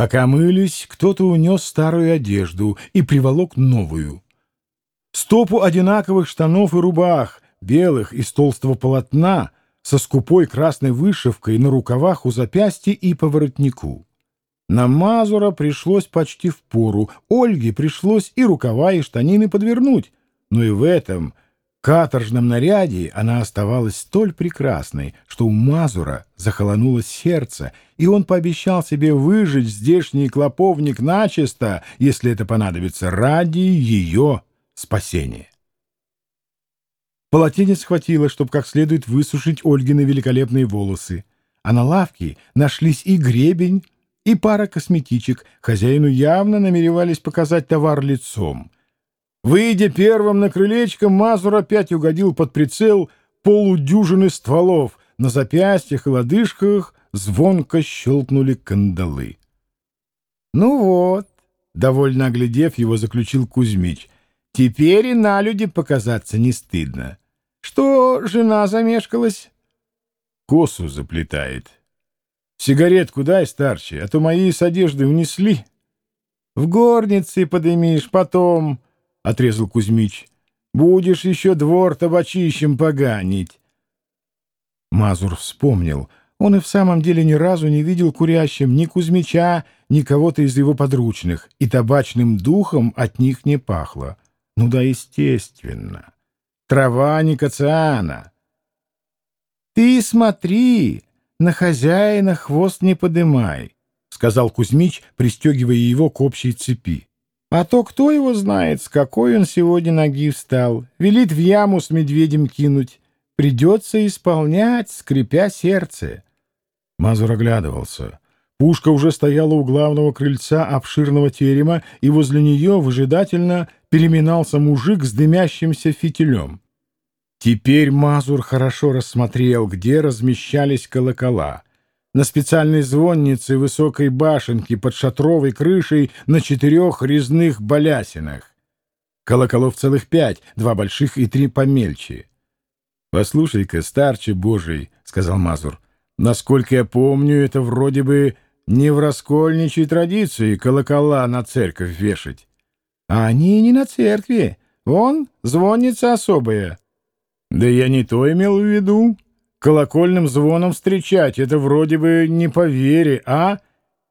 Пока мылись, кто-то унес старую одежду и приволок новую. Стопу одинаковых штанов и рубах, белых из толстого полотна, со скупой красной вышивкой на рукавах у запястья и по воротнику. На Мазура пришлось почти в пору, Ольге пришлось и рукава, и штанины подвернуть, но и в этом каторжном наряде она оставалась столь прекрасной, что у Мазура захолонуло сердце, и он пообещал себе выжить здешний клоповник начисто, если это понадобится, ради ее спасения. Полотенец хватило, чтобы как следует высушить Ольгины великолепные волосы, а на лавке нашлись и гребень, и пара косметичек. Хозяину явно намеревались показать товар лицом — Выйдя первым на крылечко, Мазур опять угодил под прицел полудюжины стволов. На запястьях и лодыжках звонко щелкнули кандалы. «Ну вот», — довольно оглядев его, заключил Кузьмич, — «теперь и на люди показаться не стыдно. Что жена замешкалась?» «Косу заплетает. Сигаретку дай, старче, а то мои с одежды унесли». «В горнице подымишь потом», — отрезал Кузьмич. — Будешь еще двор табачищем поганить. Мазур вспомнил. Он и в самом деле ни разу не видел курящим ни Кузьмича, ни кого-то из его подручных, и табачным духом от них не пахло. Ну да, естественно. Трава никоциана. — Ты смотри, на хозяина хвост не подымай, — сказал Кузьмич, пристегивая его к общей цепи. А то кто его знает, с какой он сегодня ноги встал. Велит в яму с медведем кинуть. Придется исполнять, скрипя сердце. Мазур оглядывался. Пушка уже стояла у главного крыльца обширного терема, и возле нее выжидательно переминался мужик с дымящимся фитилем. Теперь Мазур хорошо рассмотрел, где размещались колокола — на специальной звоннице высокой башенки под шатровой крышей на четырех резных балясинах. Колоколов целых пять, два больших и три помельче. — Послушай-ка, старче божий, — сказал Мазур, — насколько я помню, это вроде бы не в раскольничьей традиции колокола на церковь вешать. — А они не на церкви. Вон, звонница особая. — Да я не то имел в виду, колокольным звоном встречать. Это вроде бы не по вере, а?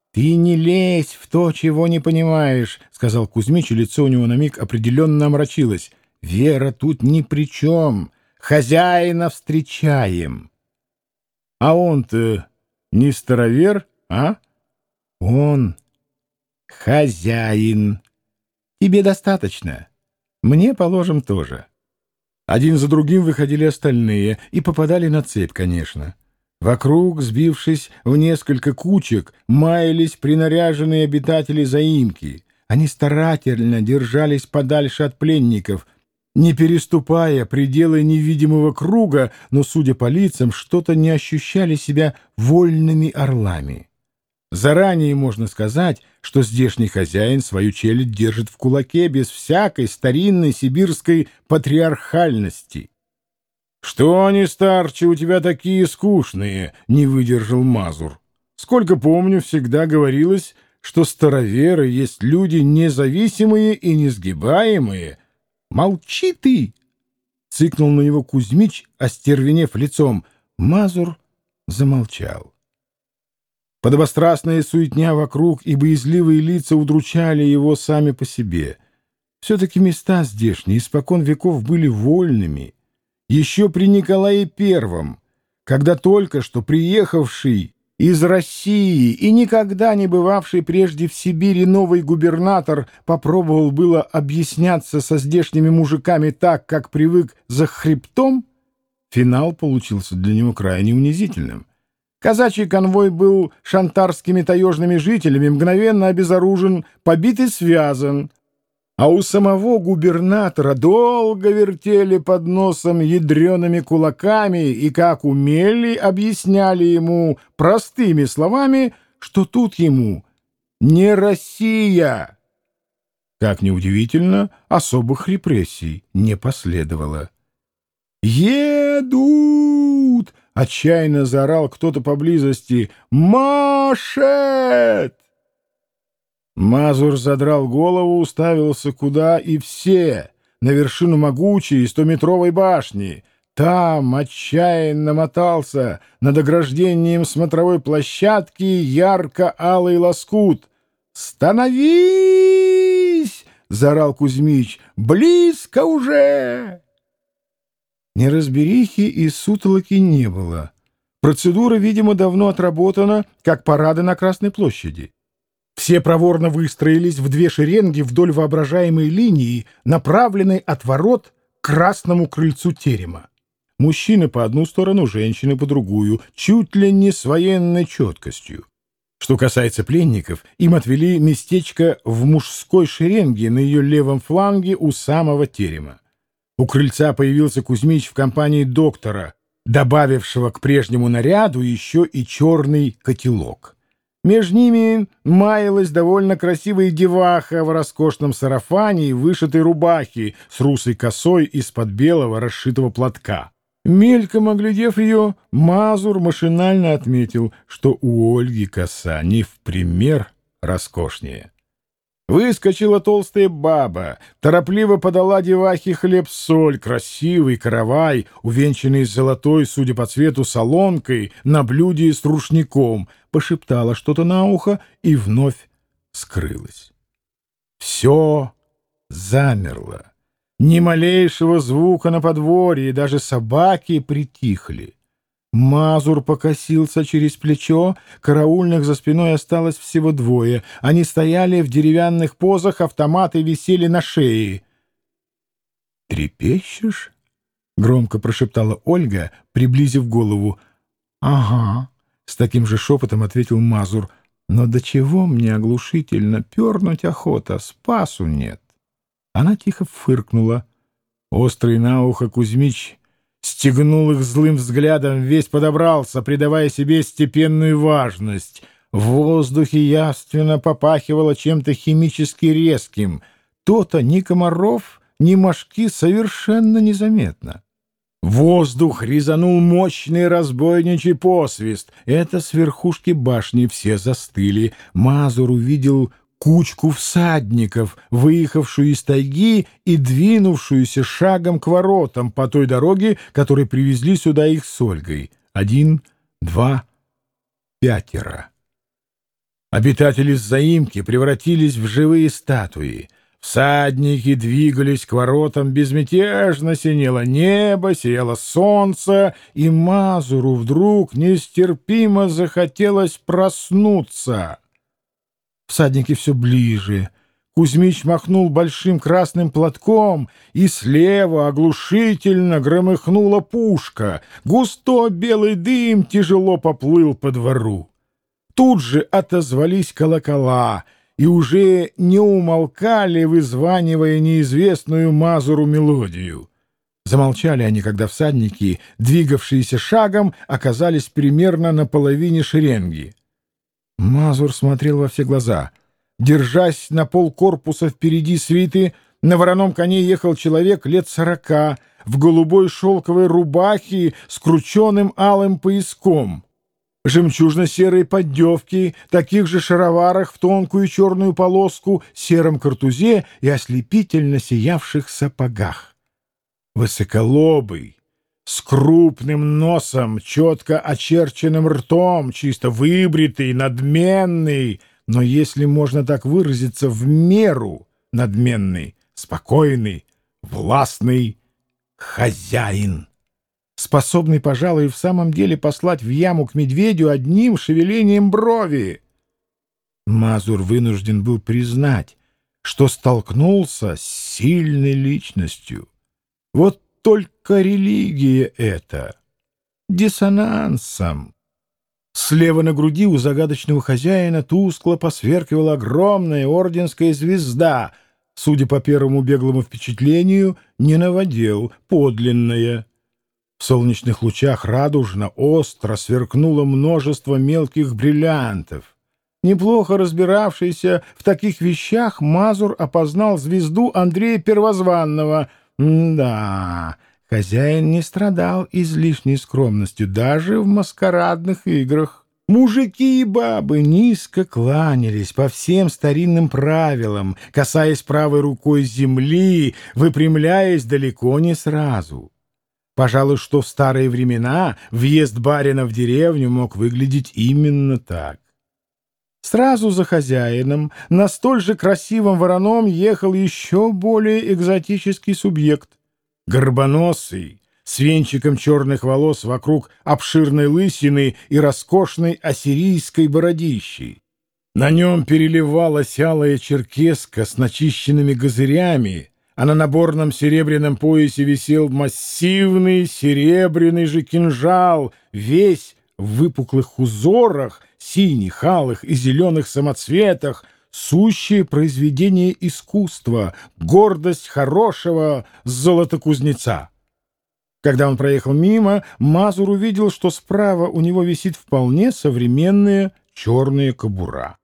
— Ты не лезь в то, чего не понимаешь, — сказал Кузьмич, и лицо у него на миг определенно омрачилось. — Вера тут ни при чем. Хозяина встречаем. — А он-то не старовер, а? — Он хозяин. Тебе достаточно. Мне, положим, тоже. Один за другим выходили остальные и попадали на цепь, конечно. Вокруг, сбившись в несколько кучек, маялись принаряженные обитатели заимки. Они старательно держались подальше от пленников, не переступая пределы невидимого круга, но, судя по лицам, что-то не ощущали себя вольными орлами. Заранее можно сказать, что здешний хозяин свою челюсть держит в кулаке без всякой старинной сибирской патриархальности. — Что они, старче, у тебя такие скучные? — не выдержал Мазур. — Сколько помню, всегда говорилось, что староверы есть люди независимые и несгибаемые. — Молчи ты! — цыкнул на него Кузьмич, остервенев лицом. Мазур замолчал. Подобострастная суетня вокруг и боязливые лица удручали его сами по себе. Все-таки места здешние испокон веков были вольными. Еще при Николае Первом, когда только что приехавший из России и никогда не бывавший прежде в Сибири новый губернатор попробовал было объясняться со здешними мужиками так, как привык за хребтом, финал получился для него крайне унизительным. Казачий конвой был шантарскими таежными жителями мгновенно обезоружен, побит и связан. А у самого губернатора долго вертели под носом ядреными кулаками и, как умели, объясняли ему простыми словами, что тут ему не Россия. Как неудивительно, особых репрессий не последовало. «Едут!» — отчаянно заорал кто-то поблизости. «Машет!» Мазур задрал голову, уставился куда и все, на вершину могучей стометровой башни. Там отчаянно мотался над ограждением смотровой площадки ярко-алый лоскут. «Становись!» — заорал Кузьмич. «Близко уже!» Неразберихи и сутолоки не было. Процедура, видимо, давно отработана, как парады на Красной площади. Все проворно выстроились в две шеренги вдоль воображаемой линии, направленной от ворот к красному крыльцу терема. Мужчины по одну сторону, женщины по другую, чуть ли не с военной четкостью. Что касается пленников, им отвели местечко в мужской шеренге на ее левом фланге у самого терема. У крыльца появился Кузьмич в компании доктора, добавившего к прежнему наряду еще и черный котелок. Между ними маялась довольно красивая деваха в роскошном сарафане и вышитой рубахе с русой косой из-под белого расшитого платка. Мельком оглядев ее, Мазур машинально отметил, что у Ольги коса не в пример роскошнее. Выскочила толстая баба, торопливо подала девахе хлеб-соль, красивый каравай, увенчанный золотой, судя по цвету, солонкой, на блюде с рушником, пошептала что-то на ухо и вновь скрылась. Все замерло. Ни малейшего звука на подворье, даже собаки притихли. Мазур покосился через плечо, караульных за спиной осталось всего двое. Они стояли в деревянных позах, автоматы висели на шее. «Трепещешь?» — громко прошептала Ольга, приблизив голову. «Ага», — с таким же шепотом ответил Мазур. «Но до чего мне оглушительно пернуть охота, спасу нет». Она тихо фыркнула. Острый на ухо Кузьмич стегнул их злым взглядом, весь подобрался, придавая себе степенную важность. В воздухе явственно попахивало чем-то химически резким. То-то ни комаров, ни мошки совершенно незаметно. Воздух резанул мощный разбойничий посвист. Это с верхушки башни все застыли. Мазур увидел кучку всадников, выехавшую из тайги и двинувшуюся шагом к воротам по той дороге, которой привезли сюда их с Ольгой. Один, два, пятеро. Обитатели заимки превратились в живые статуи. Всадники двигались к воротам, безмятежно синело небо, сияло солнце, и Мазуру вдруг нестерпимо захотелось проснуться. Всадники все ближе. Кузьмич махнул большим красным платком, и слева оглушительно громыхнула пушка. Густой белый дым тяжело поплыл по двору. Тут же отозвались колокола и уже не умолкали, вызванивая неизвестную Мазуру мелодию. Замолчали они, когда всадники, двигавшиеся шагом, оказались примерно на половине шеренги. Мазур смотрел во все глаза. Держась на пол корпуса впереди свиты, на вороном коне ехал человек лет сорока, в голубой шелковой рубахе с крученным алым пояском. Жемчужно-серые поддевки, таких же шароварах в тонкую черную полоску, сером картузе и ослепительно сиявших сапогах. Высоколобый, с крупным носом, четко очерченным ртом, чисто выбритый, надменный, но, если можно так выразиться, в меру надменный, спокойный, властный хозяин, способный, пожалуй, в самом деле послать в яму к медведю одним шевелением брови. Мазур вынужден был признать, что столкнулся с сильной личностью. Вот только религия это. Диссонансом. Слева на груди у загадочного хозяина тускло посверкивала огромная орденская звезда, судя по первому беглому впечатлению, не наводил, подлинная. В солнечных лучах радужно, остро сверкнуло множество мелких бриллиантов. Неплохо разбиравшийся в таких вещах, Мазур опознал звезду Андрея Первозванного — да, хозяин не страдал излишней скромностью даже в маскарадных играх. Мужики и бабы низко кланялись по всем старинным правилам, касаясь правой рукой земли, выпрямляясь далеко не сразу. Пожалуй, что в старые времена въезд барина в деревню мог выглядеть именно так. Сразу за хозяином на столь же красивом вороном ехал еще более экзотический субъект — горбоносый, с венчиком черных волос вокруг обширной лысины и роскошной ассирийской бородищей. На нем переливалась алая черкеска с начищенными газырями, а на наборном серебряном поясе висел массивный серебряный же кинжал, весь в выпуклых узорах, синих, алых и зеленых самоцветах, сущее произведение искусства, гордость хорошего золотокузнеца. Когда он проехал мимо, Мазур увидел, что справа у него висит вполне современная черная кобура.